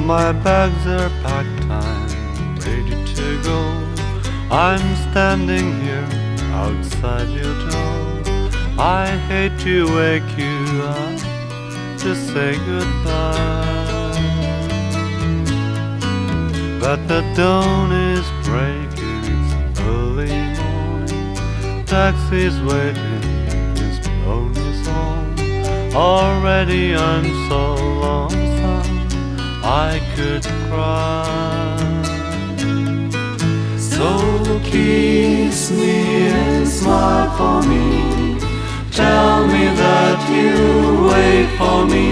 my bags are packed, I'm ready to go. I'm standing here outside your door. I hate to wake you up to say goodbye. But the dawn is breaking, it's early morning. Taxi's waiting, his blown his horn. Already I'm so lonesome, I could cry. So kiss me and smile for me. Tell me that you wait for me.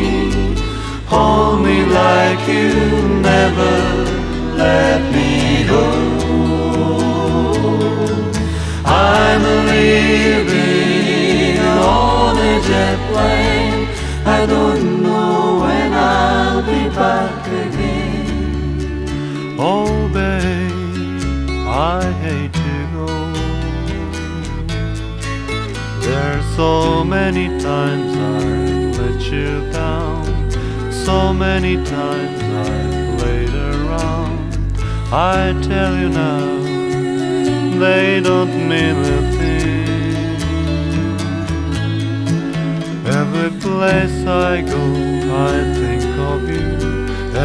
Hold me like you never let me go. I'm leaving on a jet plane. I don't know I'll be back again. Oh, babe, I hate to go. There's so many times I've let you down, so many times I've played around. I tell you now, they don't mean a thing. Every place I go, I.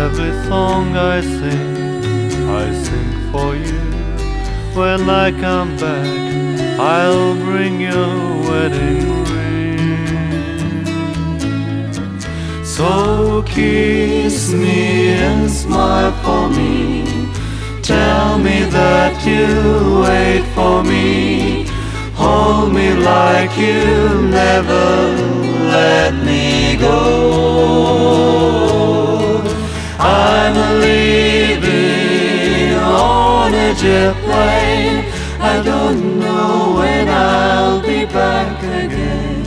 Every song I sing, I sing for you. When I come back, I'll bring your wedding ring. So kiss me and smile for me. Tell me that you'll wait for me. Hold me like you'll never let me go. Jet plane. I don't know when I'll be back again.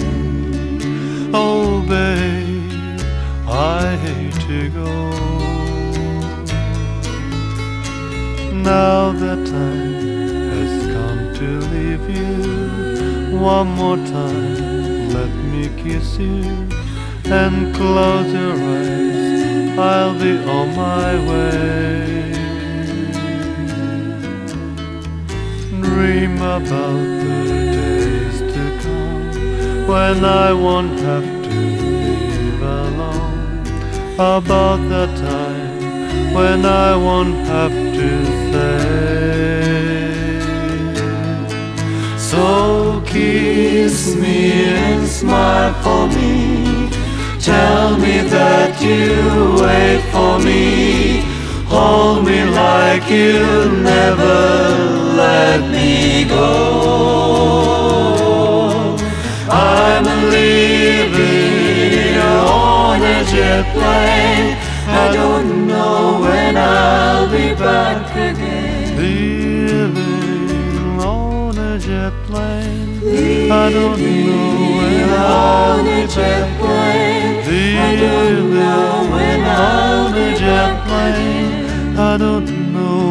Oh, babe, I hate to go. Now the time has come to leave you. One more time, let me kiss you and close your eyes. I'll be on my way. Dream about the days to come when I won't have to live alone. About the time when I won't have to say. So kiss me and smile for me. Tell me that you wait for me. Hold me like you'll never let me go. I'm leaving on a jet plane. I don't know when I'll be back again. Leaving on a jet plane. I don't know when I'll on be a jet back. plane. I don't know when I'll be jet back plane. I don't know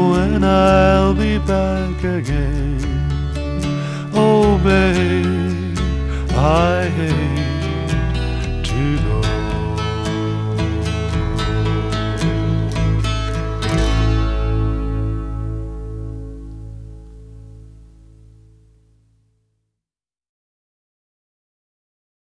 I'll be back again. Oh, babe, I hate to go.